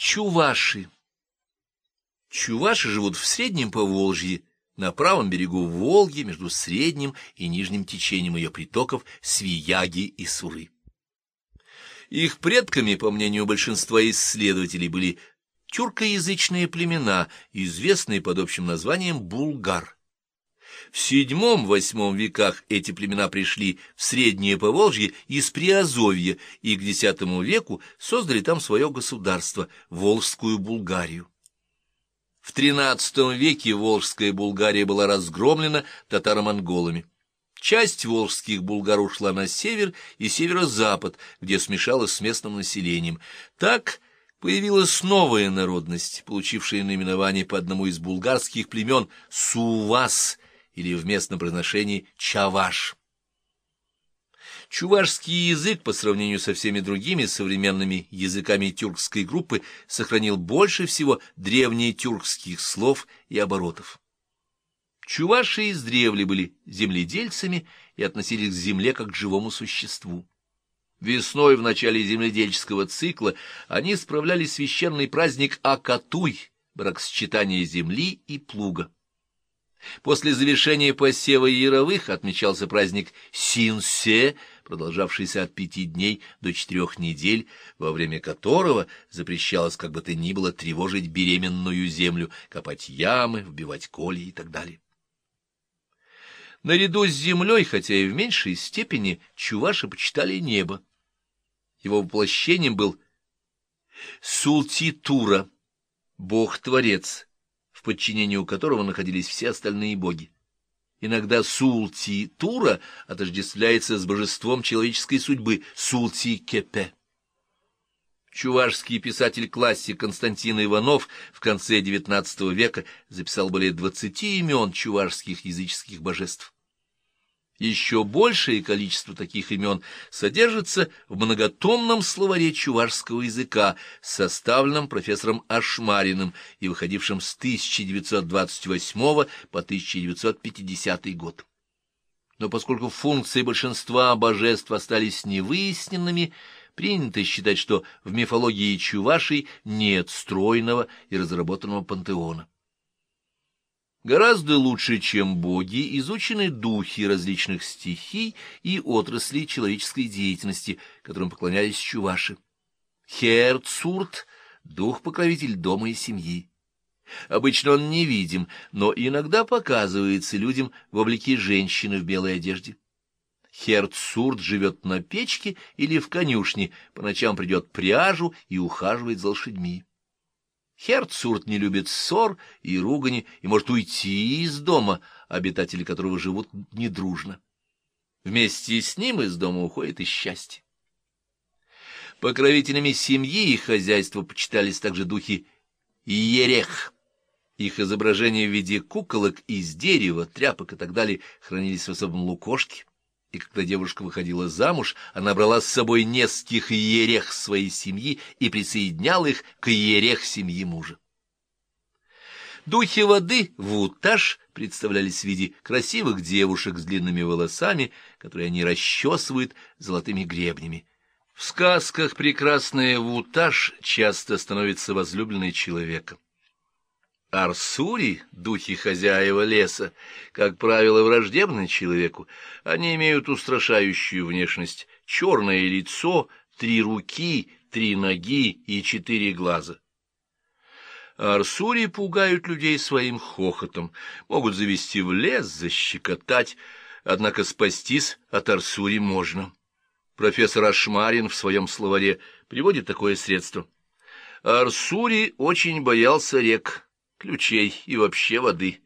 Чуваши. Чуваши живут в Среднем Поволжье, на правом берегу Волги, между средним и нижним течением ее притоков Свияги и Суры. Их предками, по мнению большинства исследователей, были тюркоязычные племена, известные под общим названием булгар. В VII-VIII веках эти племена пришли в Среднее Поволжье из Приазовья и к X веку создали там свое государство, Волжскую Булгарию. В XIII веке Волжская Булгария была разгромлена татаро-монголами. Часть волжских булгар ушла на север и северо-запад, где смешалась с местным населением. Так появилась новая народность, получившая наименование по одному из булгарских племен Сувас – или в местном произношении «чаваш». Чувашский язык по сравнению со всеми другими современными языками тюркской группы сохранил больше всего древнетюркских слов и оборотов. Чуваши издревле были земледельцами и относились к земле как к живому существу. Весной в начале земледельческого цикла они справляли священный праздник Акатуй, бракосочетание земли и плуга. После завершения посева яровых отмечался праздник Синсе, продолжавшийся от пяти дней до четырех недель, во время которого запрещалось как бы то ни было тревожить беременную землю, копать ямы, вбивать коли и так далее. Наряду с землей, хотя и в меньшей степени, чуваши почитали небо. Его воплощением был Султитура, бог-творец, в подчинении у которого находились все остальные боги. Иногда Султи-Тура отождествляется с божеством человеческой судьбы Султи-Кепе. Чувашский писатель-классик Константин Иванов в конце XIX века записал более двадцати имен чувашских языческих божеств. Еще большее количество таких имен содержится в многотомном словаре чувашского языка, составленном профессором Ашмариным и выходившем с 1928 по 1950 год. Но поскольку функции большинства божеств остались невыясненными, принято считать, что в мифологии чувашей нет стройного и разработанного пантеона. Гораздо лучше, чем боги, изучены духи различных стихий и отраслей человеческой деятельности, которым поклонялись чуваши. Херцурт — дух-покровитель дома и семьи. Обычно он невидим, но иногда показывается людям в облике женщины в белой одежде. Херцурт живет на печке или в конюшне, по ночам придет пряжу и ухаживает за лошадьми. Херцурт не любит ссор и ругани и может уйти из дома, обитатели которого живут недружно. Вместе с ним из дома уходит и счастье. Покровителями семьи и хозяйства почитались также духи Иерех. Их изображения в виде куколок из дерева, тряпок и так далее хранились в особом лукошке и когда девушка выходила замуж, она брала с собой нескольких иерех своей семьи и присоединяла их к иерех семьи мужа. Духи воды, вутаж, представлялись в виде красивых девушек с длинными волосами, которые они расчесывают золотыми гребнями. В сказках прекрасная вутаж часто становится возлюбленной человека. Арсури, духи хозяева леса, как правило, враждебны человеку. Они имеют устрашающую внешность, черное лицо, три руки, три ноги и четыре глаза. Арсури пугают людей своим хохотом, могут завести в лес, защекотать, однако спастись от Арсури можно. Профессор Ашмарин в своем словаре приводит такое средство. Арсури очень боялся рек ключей и вообще воды.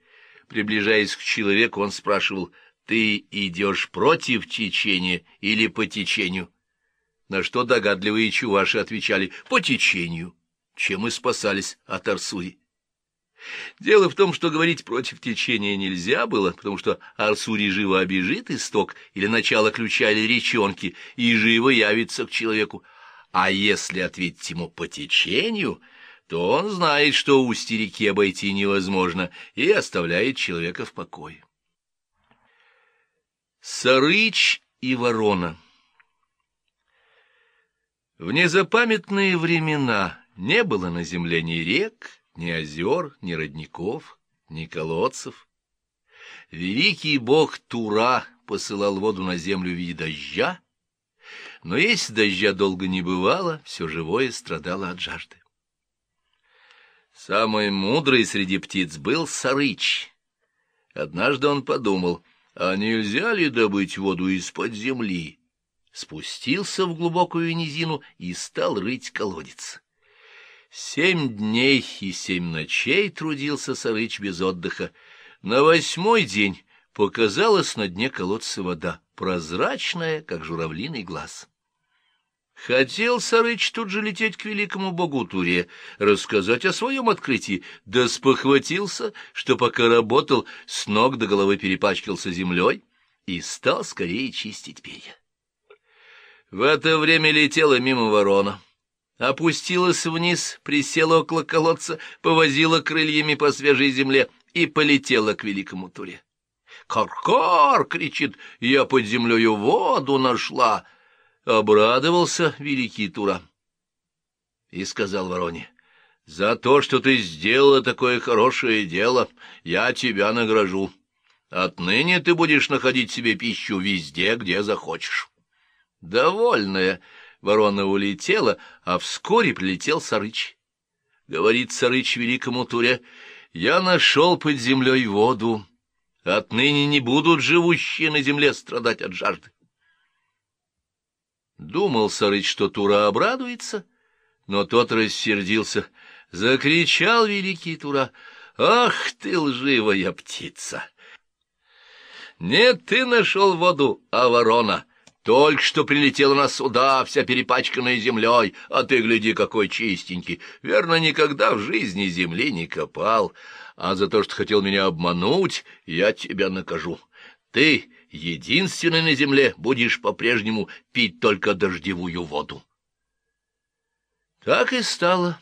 Приближаясь к человеку, он спрашивал, «Ты идешь против течения или по течению?» На что догадливые чуваши отвечали, «По течению», чем и спасались от Арсури. Дело в том, что говорить против течения нельзя было, потому что Арсури живо обижит исток или начало ключа или речонки и живо явится к человеку. А если ответить ему по течению — то он знает, что устье реки обойти невозможно, и оставляет человека в покое. Сарыч и ворона В незапамятные времена Не было на земле ни рек, ни озер, ни родников, ни колодцев. Великий бог Тура посылал воду на землю в виде дождя, но если дождя долго не бывало, все живое страдало от жажды. Самый мудрый среди птиц был Сарыч. Однажды он подумал, а нельзя ли добыть воду из-под земли? Спустился в глубокую низину и стал рыть колодец. Семь дней и семь ночей трудился Сарыч без отдыха. На восьмой день показалась на дне колодца вода, прозрачная, как журавлиный глаз. Хотел Сарыч тут же лететь к великому богу Туре, рассказать о своем открытии, да спохватился, что пока работал, с ног до головы перепачкался землей и стал скорее чистить перья. В это время летела мимо ворона. Опустилась вниз, присела около колодца, повозила крыльями по свежей земле и полетела к великому Туре. «Кар-кар!» — кричит, «я под землею воду нашла!» Обрадовался великий Тура и сказал вороне, «За то, что ты сделала такое хорошее дело, я тебя награжу. Отныне ты будешь находить себе пищу везде, где захочешь». Довольная ворона улетела, а вскоре прилетел Сарыч. Говорит Сарыч великому Туре, «Я нашел под землей воду. Отныне не будут живущие на земле страдать от жажды». Думал Сарыч, что Тура обрадуется, но тот рассердился. Закричал великий Тура, «Ах ты, лживая птица! Нет, ты нашел воду, а ворона!» Только что прилетела на суда, вся перепачканная землей, а ты, гляди, какой чистенький. Верно, никогда в жизни земли не копал, а за то, что хотел меня обмануть, я тебя накажу. Ты единственный на земле будешь по-прежнему пить только дождевую воду. Так и стало.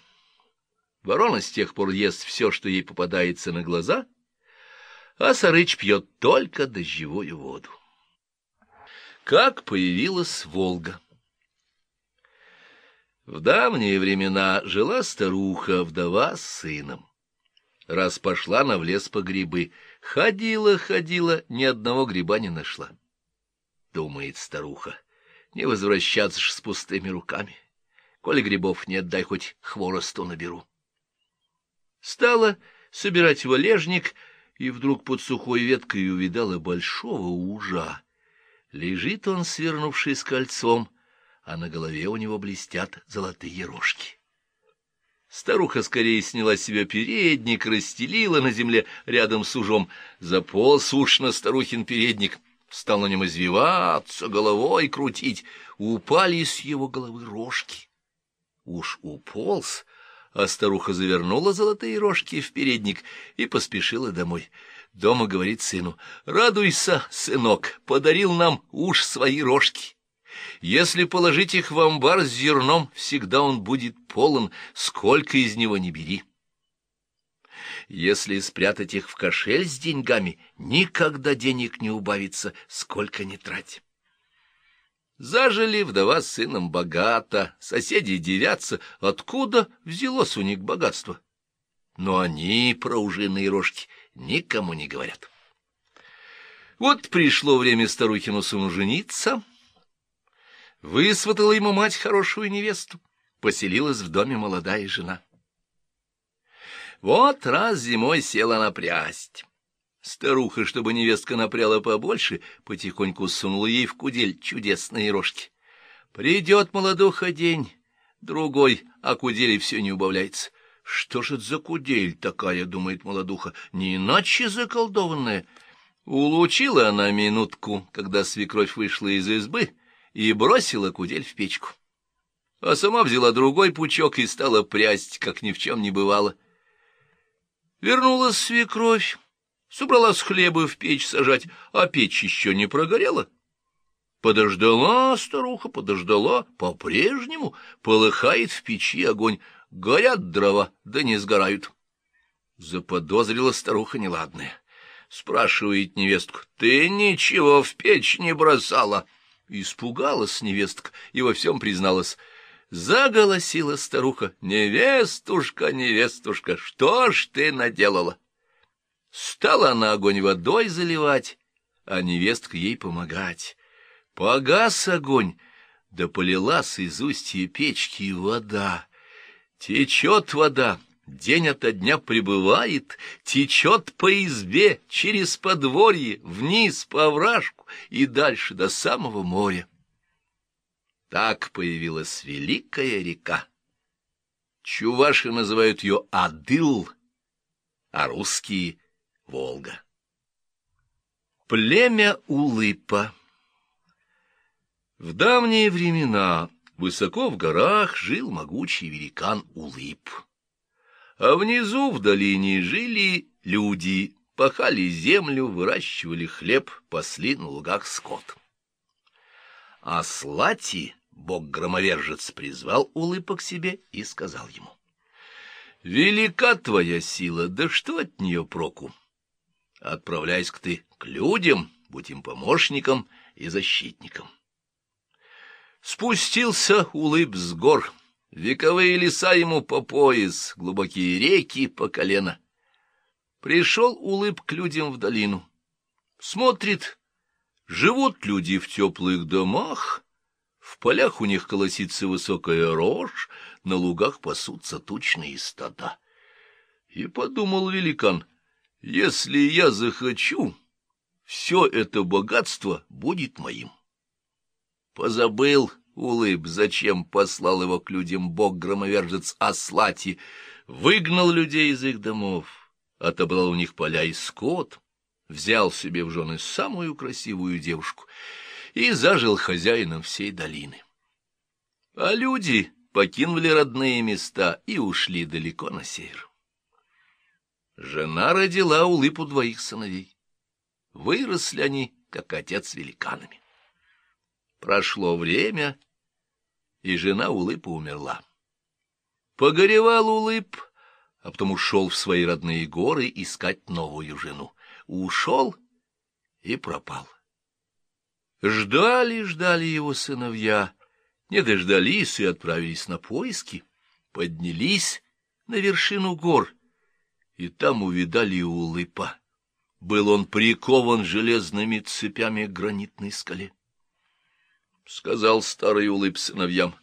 Ворона с тех пор ест все, что ей попадается на глаза, а Сарыч пьет только дождевую воду. Как появилась Волга? В давние времена жила старуха, вдова с сыном. Раз пошла на в лес по грибы — Ходила, ходила, ни одного гриба не нашла. Думает старуха, не возвращаться ж с пустыми руками. Коли грибов нет, дай хоть хворосту наберу. Стала собирать валежник, и вдруг под сухой веткой увидала большого ужа. Лежит он, свернувшись кольцом, а на голове у него блестят золотые рожки. Старуха скорее сняла себе передник, расстелила на земле рядом с ужом, заполз уж на старухин передник, стал на нем извиваться, головой крутить, упали с его головы рожки. Уж уполз, а старуха завернула золотые рожки в передник и поспешила домой. Дома говорит сыну, «Радуйся, сынок, подарил нам уж свои рожки». Если положить их в амбар с зерном, всегда он будет полон, сколько из него не бери. Если спрятать их в кошель с деньгами, никогда денег не убавится, сколько ни трать. Зажили вдова с сыном богато, соседи дивятся, откуда взялось у них богатство. Но они про ужиные рожки никому не говорят. Вот пришло время старухину сыну жениться — Высватала ему мать хорошую невесту, поселилась в доме молодая жена. Вот раз зимой села напрясть. Старуха, чтобы невестка напряла побольше, потихоньку сунула ей в кудель чудесные рожки. Придет молодуха день, другой, а кудели все не убавляется. Что же это за кудель такая, думает молодуха, не иначе заколдованная. Улучила она минутку, когда свекровь вышла из избы, и бросила кудель в печку. А сама взяла другой пучок и стала прясть, как ни в чем не бывало. Вернулась свекровь, собралась хлеба в печь сажать, а печь еще не прогорела. Подождала старуха, подождала, по-прежнему полыхает в печи огонь, горят дрова, да не сгорают. Заподозрила старуха неладное. Спрашивает невестку, ты ничего в печь не бросала? — Испугалась невестка и во всем призналась. Заголосила старуха. «Невестушка, невестушка, что ж ты наделала?» Стала она огонь водой заливать, а невестка ей помогать. Погас огонь, да полилась из устья печки вода. Течет вода, день ото дня прибывает, течет по избе, через подворье, вниз по овражку и дальше до самого моря. Так появилась великая река. Чуваши называют ее Адыл, а русские — Волга. Племя Улыпа В давние времена высоко в горах жил могучий великан Улып. А внизу в долине жили люди, пахали землю, выращивали хлеб, пасли на лугах скот. А Слати Бог-громовержец призвал Улыпа к себе и сказал ему. — Велика твоя сила, да что от нее проку? Отправляйся-ка ты к людям, будь им помощником и защитником. Спустился Улып с гор, вековые леса ему по пояс, глубокие реки по колено. Пришел Улып к людям в долину. Смотрит, живут люди в теплых домах, в полях у них колосится высокая рожь, на лугах пасутся тучные стада. И подумал великан, если я захочу, все это богатство будет моим. Позабыл улыб, зачем послал его к людям бог-громовержец Аслати, выгнал людей из их домов, отобрал у них поля и скот, взял себе в жены самую красивую девушку — и зажил хозяином всей долины. А люди покинули родные места и ушли далеко на север. Жена родила улыбу двоих сыновей. Выросли они, как отец великанами. Прошло время, и жена улыбы умерла. Погоревал улыб, а потом ушел в свои родные горы искать новую жену. Ушел и пропал. Ждали, ждали его сыновья, не дождались и отправились на поиски, поднялись на вершину гор, и там увидали улыпа. Был он прикован железными цепями к гранитной скале. Сказал старый улыб сыновьям,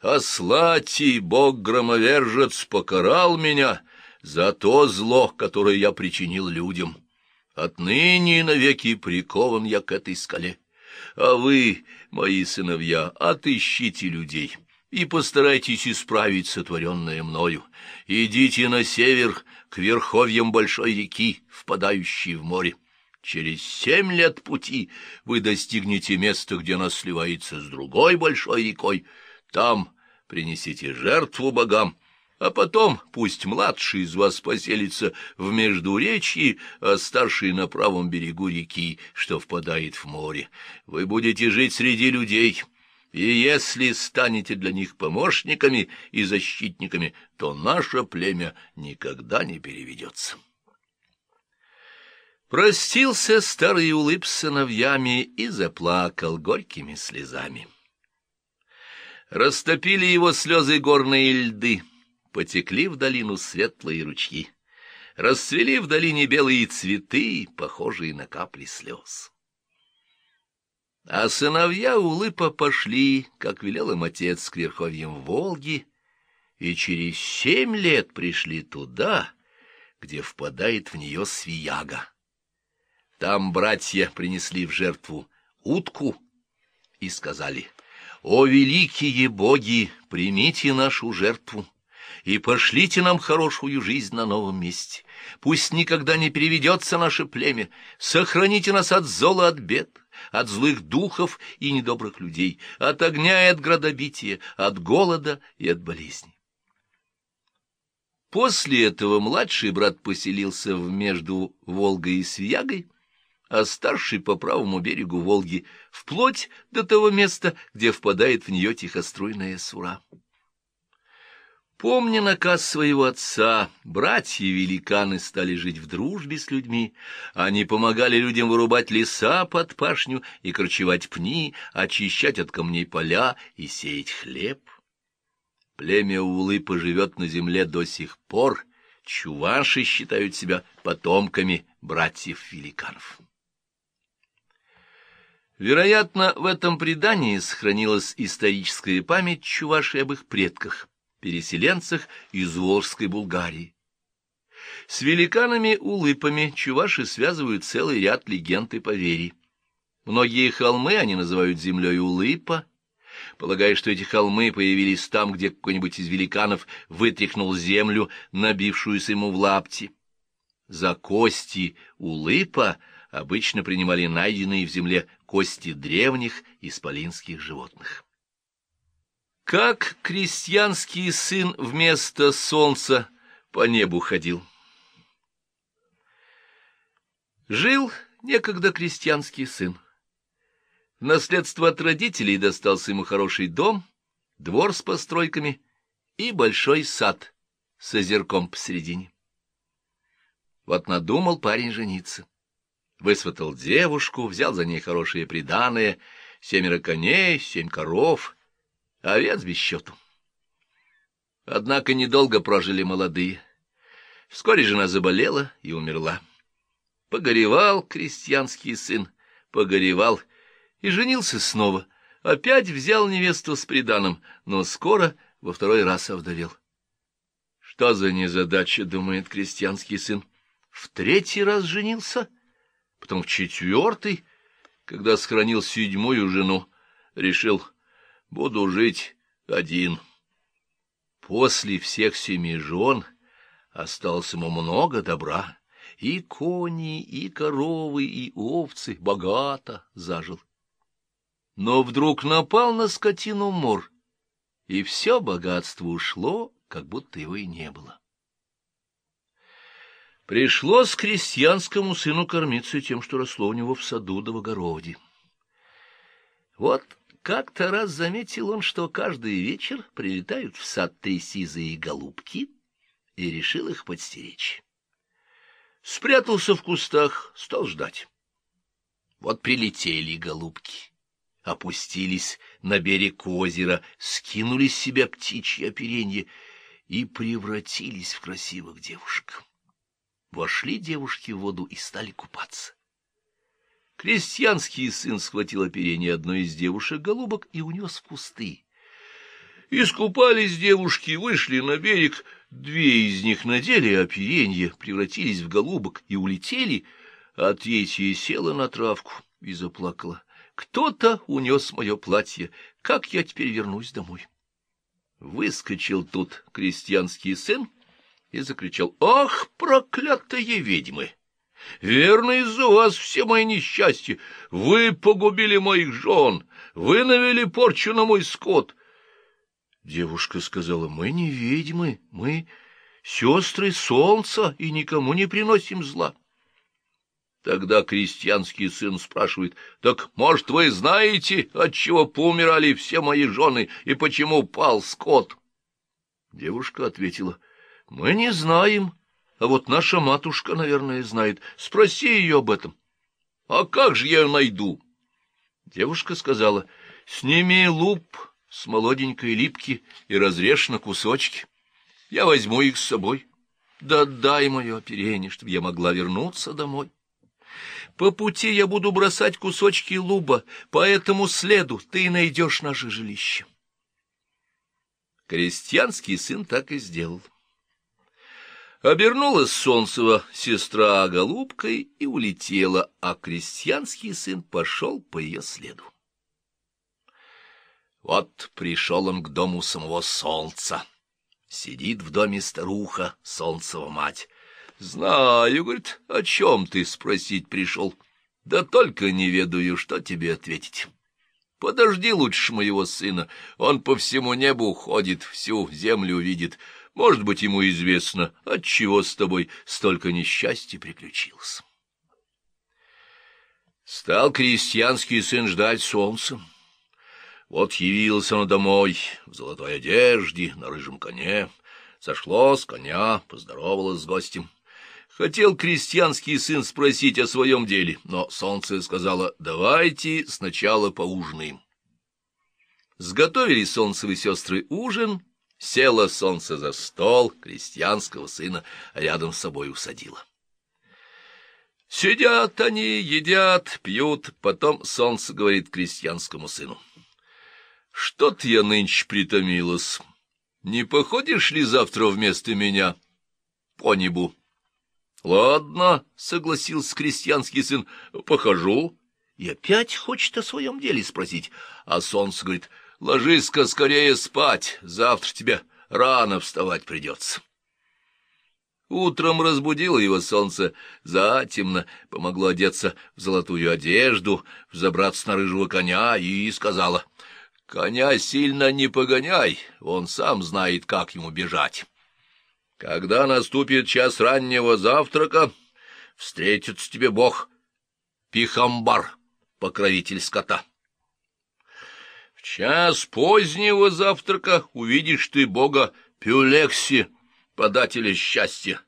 «Ослати, бог-громовержец, покарал меня за то зло, которое я причинил людям. Отныне навеки прикован я к этой скале». А вы, мои сыновья, отыщите людей и постарайтесь исправить сотворенное мною. Идите на север, к верховьям большой реки, впадающей в море. Через семь лет пути вы достигнете места, где она сливается с другой большой рекой. Там принесите жертву богам, а потом пусть младший из вас поселится в Междуречье, а старший на правом берегу реки, что впадает в море. Вы будете жить среди людей, и если станете для них помощниками и защитниками, то наше племя никогда не переведется. Простился старый улыб с сыновьями и заплакал горькими слезами. Растопили его слезы горные льды, потекли в долину светлые ручьи. Расцвели в долине белые цветы, похожие на капли слез. А сыновья улыпа пошли, как велел им отец, к верховьям Волги, и через семь лет пришли туда, где впадает в нее Свияга. Там братья принесли в жертву утку и сказали, «О, великие боги, примите нашу жертву!» и пошлите нам хорошую жизнь на новом месте. Пусть никогда не переведется наше племя, сохраните нас от зола, от бед, от злых духов и недобрых людей, от огня и от градобития, от голода и от болезней. После этого младший брат поселился в между Волгой и Свиягой, а старший по правому берегу Волги, вплоть до того места, где впадает в нее тихоструйная Сура. Помня наказ своего отца, братья-великаны стали жить в дружбе с людьми. Они помогали людям вырубать леса под пашню и корчевать пни, очищать от камней поля и сеять хлеб. Племя Улыпа живет на земле до сих пор, чуваши считают себя потомками братьев-великанов. Вероятно, в этом предании сохранилась историческая память чувашей об их предках, переселенцах из Волжской Булгарии. С великанами-улыпами чуваши связывают целый ряд легенд и поверий. Многие холмы они называют землей Улыпа, полагая, что эти холмы появились там, где какой-нибудь из великанов вытряхнул землю, набившуюся ему в лапти. За кости Улыпа обычно принимали найденные в земле кости древних исполинских животных. Как крестьянский сын вместо солнца по небу ходил? Жил некогда крестьянский сын. В наследство от родителей достался ему хороший дом, двор с постройками и большой сад с озерком посередине. Вот надумал парень жениться. Высватал девушку, взял за ней хорошие приданые, семеро коней, семь коров, овец без счету. Однако недолго прожили молодые. Вскоре жена заболела и умерла. Погоревал крестьянский сын, погоревал и женился снова. Опять взял невесту с приданым, но скоро во второй раз овдовел. Что за незадача, думает крестьянский сын. В третий раз женился, потом в четвертый, когда сохранил седьмую жену, решил, буду жить один. После всех семи жен осталось ему много добра. И кони, и коровы, и овцы богато зажил. Но вдруг напал на скотину мор, и все богатство ушло, как будто его и не было. Пришлось крестьянскому сыну кормиться тем, что росло у него в саду да в огороде. Вот как-то раз заметил он, что каждый вечер прилетают в сад три сизые голубки, и решил их подстеречь спрятался в кустах, стал ждать. Вот прилетели голубки, опустились на берег озера, скинули с себя птичье оперенье и превратились в красивых девушек. Вошли девушки в воду и стали купаться. Крестьянский сын схватил оперение одной из девушек-голубок и унес в кусты. Искупались девушки, вышли на берег, две из них надели оперенье, превратились в голубок и улетели, а третья села на травку и заплакала. Кто-то унес мое платье, как я теперь вернусь домой? Выскочил тут крестьянский сын и закричал, «Ах, проклятые ведьмы! Верно, из-за вас все мои несчастья! Вы погубили моих жен, вы навели порчу на мой скот!» Девушка сказала, мы не ведьмы, мы сестры солнца и никому не приносим зла. Тогда крестьянский сын спрашивает, так, может, вы знаете, от чего поумирали все мои жены и почему пал скот? Девушка ответила, мы не знаем, а вот наша матушка, наверное, знает. Спроси ее об этом. А как же я ее найду? Девушка сказала, сними луп с молоденькой липки и разрежь на кусочки. Я возьму их с собой. Да дай мое оперение, чтобы я могла вернуться домой. По пути я буду бросать кусочки луба, по этому следу ты найдешь наше жилище. Крестьянский сын так и сделал. Обернулась Солнцева сестра голубкой и улетела, а крестьянский сын пошел по ее следу. Вот пришел он к дому самого солнца. Сидит в доме старуха, солнцева мать. Знаю, говорит, о чем ты спросить пришел. Да только не ведаю, что тебе ответить. Подожди лучше моего сына, он по всему небу ходит, всю землю видит. Может быть, ему известно, от чего с тобой столько несчастья приключилось. Стал крестьянский сын ждать солнца. Вот явился он домой, в золотой одежде, на рыжем коне. Сошло с коня, поздоровалась с гостем. Хотел крестьянский сын спросить о своем деле, но солнце сказала, давайте сначала поужинаем. Сготовили солнцевые сестры ужин, Село солнце за стол, крестьянского сына рядом с собой усадила. Сидят они, едят, пьют, потом солнце говорит крестьянскому сыну. — Что-то я нынче притомилась. Не походишь ли завтра вместо меня по небу? — Ладно, — согласился крестьянский сын, — похожу. И опять хочет о своем деле спросить. А солнце говорит, — ложись-ка скорее спать, завтра тебе рано вставать придется. Утром разбудило его солнце затемно, помогло одеться в золотую одежду, взобраться на рыжего коня и сказала, «Коня сильно не погоняй, он сам знает, как ему бежать. Когда наступит час раннего завтрака, встретится тебе бог Пихамбар, покровитель скота». В час позднего завтрака увидишь ты бога Пюлекси, подателя счастья.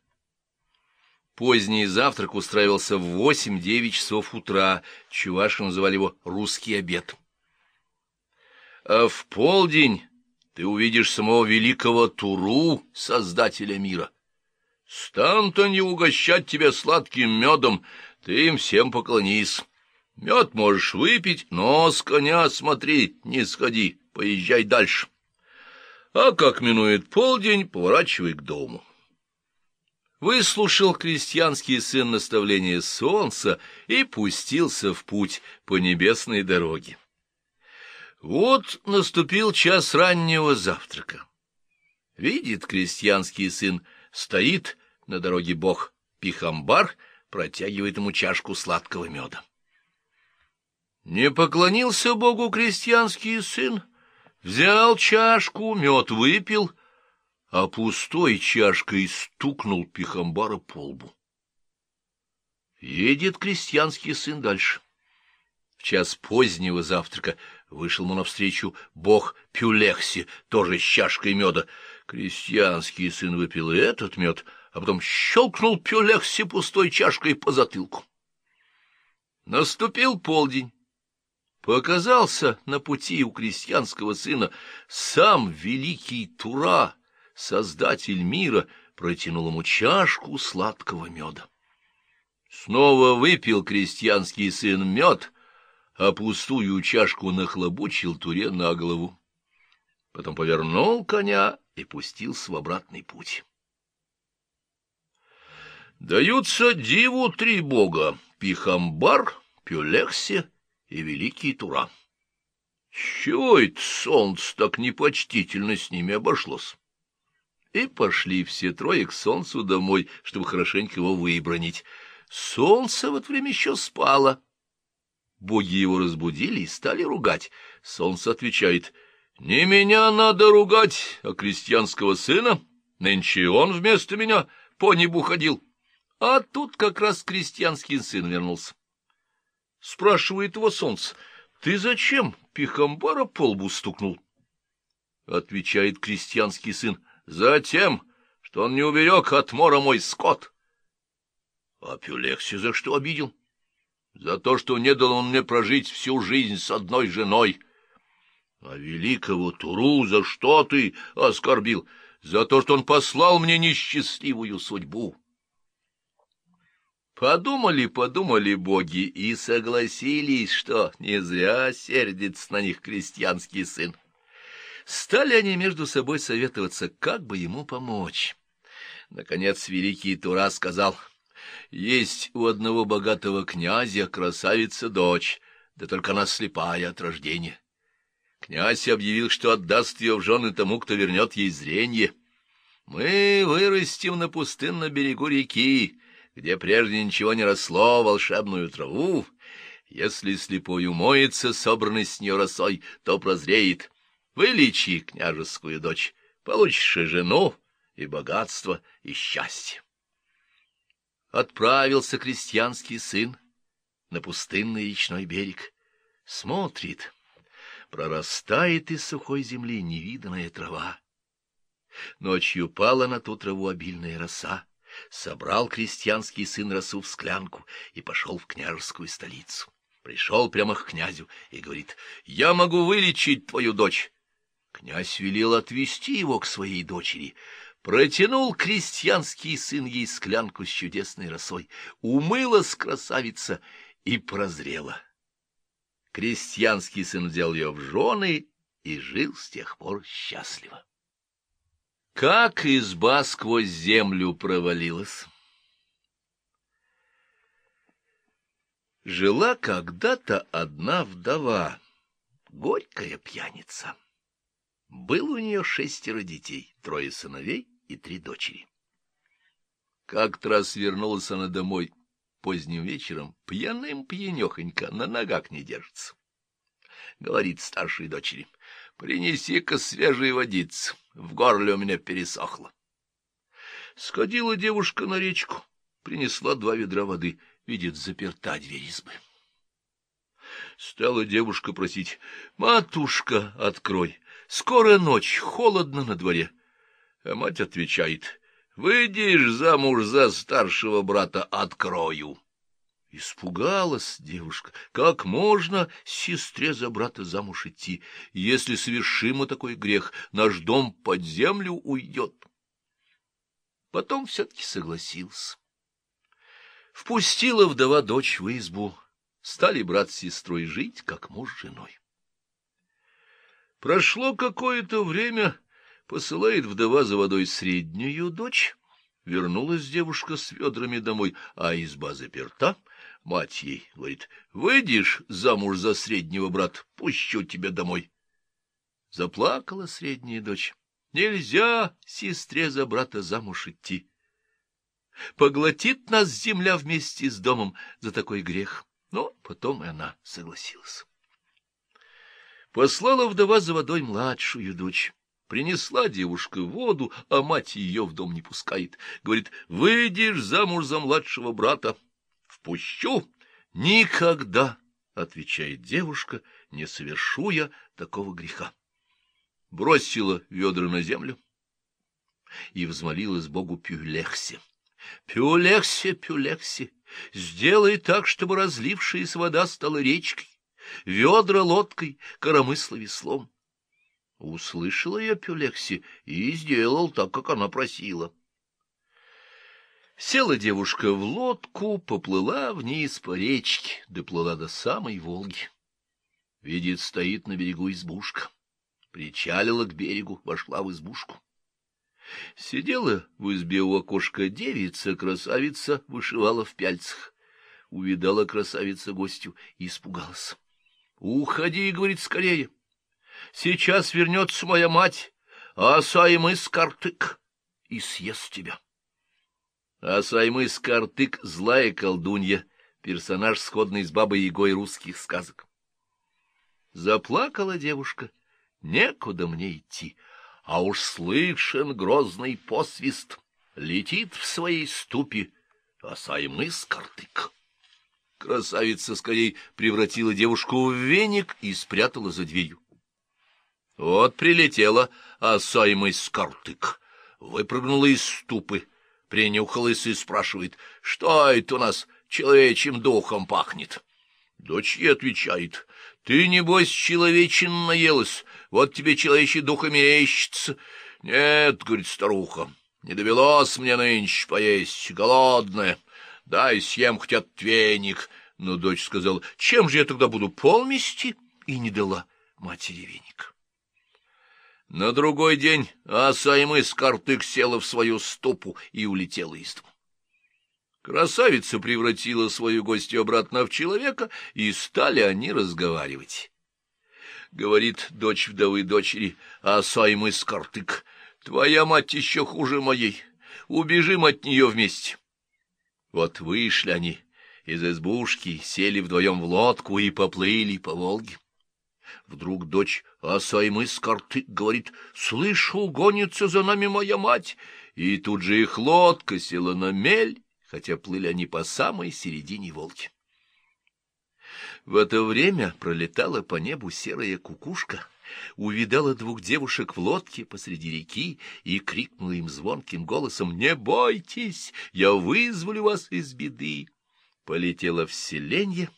Поздний завтрак устраивался в восемь-девять часов утра, чуваши называли его «русский обед». А в полдень ты увидишь самого великого Туру, создателя мира. Станут они угощать тебя сладким медом, ты им всем поклонись. Мед можешь выпить, но с коня смотри, не сходи, поезжай дальше а как минует полдень, поворачивай к дому. Выслушал крестьянский сын наставления солнца и пустился в путь по небесной дороге. Вот наступил час раннего завтрака. Видит крестьянский сын, стоит на дороге бог Пихамбар, протягивает ему чашку сладкого меда. Не поклонился богу крестьянский сын, Взял чашку, мед выпил, а пустой чашкой стукнул Пихамбара по лбу. Едет крестьянский сын дальше. В час позднего завтрака вышел ему навстречу бог Пюлехси, тоже с чашкой меда. Крестьянский сын выпил этот мед, а потом щелкнул Пюлехси пустой чашкой по затылку. Наступил полдень. Показался на пути у крестьянского сына сам великий Тура, создатель мира, протянул ему чашку сладкого меда. Снова выпил крестьянский сын мед, а пустую чашку нахлобучил Туре на голову. Потом повернул коня и пустился в обратный путь. Даются диву три бога — Пихамбар, Пюлексе и великий Тура. Чего это солнце так непочтительно с ними обошлось? И пошли все трое к солнцу домой, чтобы хорошенько его выбронить. Солнце в это время еще спало. Боги его разбудили и стали ругать. Солнце отвечает, «Не меня надо ругать, а крестьянского сына. Нынче он вместо меня по небу ходил». А тут как раз крестьянский сын вернулся. — спрашивает его солнце. — Ты зачем Пихамбара по лбу стукнул? Отвечает крестьянский сын. — Затем, что он не уберег от мора мой скот. А Пюлекси за что обидел? За то, что не дал он мне прожить всю жизнь с одной женой. А великого Туру за что ты оскорбил? За то, что он послал мне несчастливую судьбу. Подумали, подумали боги и согласились, что не зря сердится на них крестьянский сын. Стали они между собой советоваться, как бы ему помочь. Наконец великий Тура сказал, «Есть у одного богатого князя красавица-дочь, да только она слепая от рождения. Князь объявил, что отдаст ее в жены тому, кто вернет ей зрение. Мы вырастим на пустынном берегу реки, где прежде ничего не росло, волшебную траву. Если слепой умоется, собранный с нее росой, то прозреет. Вылечи княжескую дочь, получишь и жену, и богатство, и счастье. Отправился крестьянский сын на пустынный речной берег. Смотрит, прорастает из сухой земли невиданная трава. Ночью пала на ту траву обильная роса собрал крестьянский сын росу в склянку и пошел в княжескую столицу. Пришел прямо к князю и говорит, «Я могу вылечить твою дочь». Князь велел отвести его к своей дочери. Протянул крестьянский сын ей склянку с чудесной росой. Умылась красавица и прозрела. Крестьянский сын взял ее в жены и жил с тех пор счастливо. Как изба сквозь землю провалилась. Жила когда-то одна вдова, горькая пьяница. Было у нее шестеро детей, трое сыновей и три дочери. Как-то раз вернулась она домой поздним вечером, пьяным-пьянехонько, на ногах не держится. Говорит старшей дочери, принеси-ка свежей водицы, в горле у меня пересохло. Сходила девушка на речку, принесла два ведра воды, видит, заперта дверь избы. Стала девушка просить, «Матушка, открой, скоро ночь, холодно на дворе». А мать отвечает, «Выйдешь замуж за старшего брата, открою». Испугалась девушка. Как можно сестре за брата замуж идти? Если совершим такой грех, наш дом под землю уйдет. Потом все-таки согласился. Впустила вдова дочь в избу. Стали брат с сестрой жить, как муж с женой. Прошло какое-то время, посылает вдова за водой среднюю дочь. Вернулась девушка с ведрами домой, а изба заперта. Мать ей говорит, выйдешь замуж за среднего брата, пущу тебя домой. Заплакала средняя дочь. Нельзя сестре за брата замуж идти. Поглотит нас земля вместе с домом за такой грех. Но потом и она согласилась. Послала вдова за водой младшую дочь. Принесла девушка воду, а мать ее в дом не пускает. Говорит, выйдешь замуж за младшего брата. Впущу. Никогда, — отвечает девушка, — не совершу я такого греха. Бросила ведра на землю и взмолилась Богу Пюлехсе. Пюлексе, Пюлексе, сделай так, чтобы разлившаяся вода стала речкой, ведра лодкой, коромысло веслом. Услышала я Пюлекси и сделал так, как она просила. Села девушка в лодку, поплыла вниз по речке, доплыла до самой Волги. Видит, стоит на берегу избушка. Причалила к берегу, вошла в избушку. Сидела в избе у окошка девица-красавица, вышивала в пяльцах. Увидала красавица гостю и испугалась. — Уходи, — говорит, — скорее. Сейчас вернется моя мать, а Саймыс Картык, и съест тебя. А Саймыс Картык — злая колдунья, персонаж, сходный с бабой Егой русских сказок. Заплакала девушка. Некуда мне идти а уж слышен грозный посвист, летит в своей ступе, а саймыс картык. Красавица скорей превратила девушку в веник и спрятала за дверью. Вот прилетела Асаймыс картык, выпрыгнула из ступы, принюхалась и спрашивает, что это у нас человечьим духом пахнет. Дочь ей отвечает, ты, небось, человечин наелась, вот тебе человечий дух мерещится. Нет, — говорит старуха, — не довелось мне нынче поесть, голодная. Дай съем хоть от веник. Но дочь сказала, чем же я тогда буду пол мести? И не дала матери веник. На другой день Асаймыс Картык села в свою ступу и улетела из дома. Красавица превратила свою гостью обратно в человека, и стали они разговаривать. Говорит дочь вдовы дочери, а Саймы Скартык, твоя мать еще хуже моей, убежим от нее вместе. Вот вышли они из избушки, сели вдвоем в лодку и поплыли по Волге. Вдруг дочь Асаймы Скартык говорит, слышу, гонится за нами моя мать, и тут же их лодка села на мель, хотя плыли они по самой середине Волги. В это время пролетала по небу серая кукушка, увидала двух девушек в лодке посреди реки и крикнула им звонким голосом «Не бойтесь, я вызволю вас из беды!» Полетела в селенье,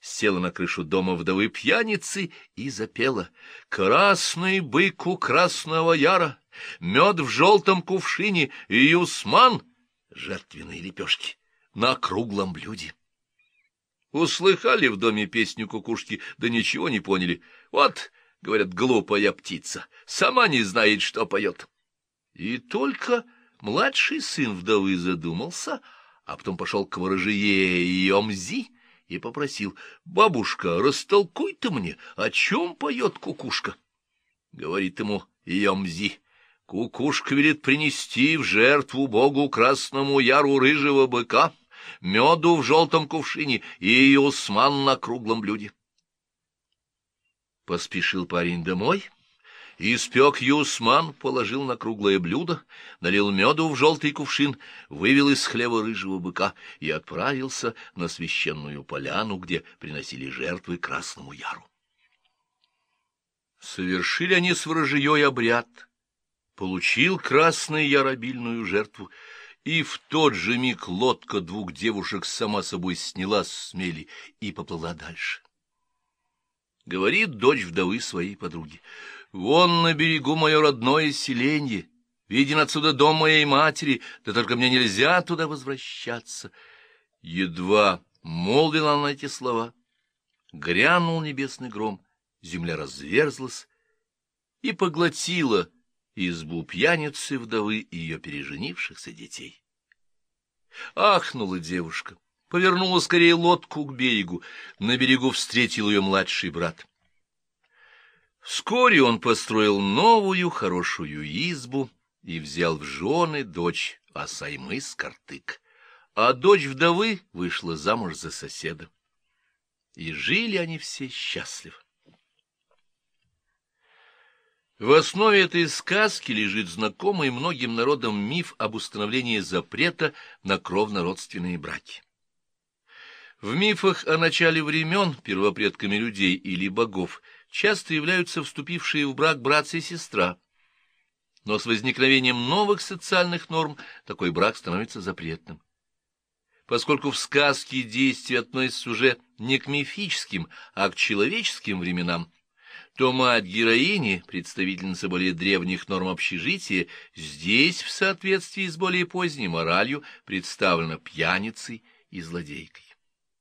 села на крышу дома вдовы пьяницы и запела «Красный бык у красного яра, мед в желтом кувшине и юсман» — жертвенные лепешки на круглом блюде. Услыхали в доме песню кукушки, да ничего не поняли. Вот, говорят, глупая птица, сама не знает, что поет. И только младший сын вдовы задумался, а потом пошел к ворожее Йомзи и попросил, «Бабушка, растолкуй ты мне, о чем поет кукушка?» Говорит ему Йомзи, «Кукушка велит принести в жертву Богу красному яру рыжего быка» меду в желтом кувшине и усман на круглом блюде. Поспешил парень домой, испек юсман, положил на круглое блюдо, налил меду в желтый кувшин, вывел из хлева рыжего быка и отправился на священную поляну, где приносили жертвы красному яру. Совершили они с вражьей обряд. Получил красный яр обильную жертву, и в тот же миг лодка двух девушек сама собой сняла с мели и поплыла дальше. Говорит дочь вдовы своей подруги, «Вон на берегу мое родное селенье, виден отсюда дом моей матери, да только мне нельзя туда возвращаться». Едва молвила она эти слова, грянул небесный гром, земля разверзлась и поглотила избу пьяницы вдовы и ее переженившихся детей. Ахнула девушка, повернула скорее лодку к берегу. На берегу встретил ее младший брат. Вскоре он построил новую хорошую избу и взял в жены дочь Асаймыс Картык, а дочь вдовы вышла замуж за соседа. И жили они все счастливо. В основе этой сказки лежит знакомый многим народам миф об установлении запрета на кровно-родственные браки. В мифах о начале времен первопредками людей или богов часто являются вступившие в брак братцы и сестра. Но с возникновением новых социальных норм такой брак становится запретным. Поскольку в сказке действия относятся уже не к мифическим, а к человеческим временам, то мать героини, представительница более древних норм общежития, здесь, в соответствии с более поздней моралью, представлена пьяницей и злодейкой.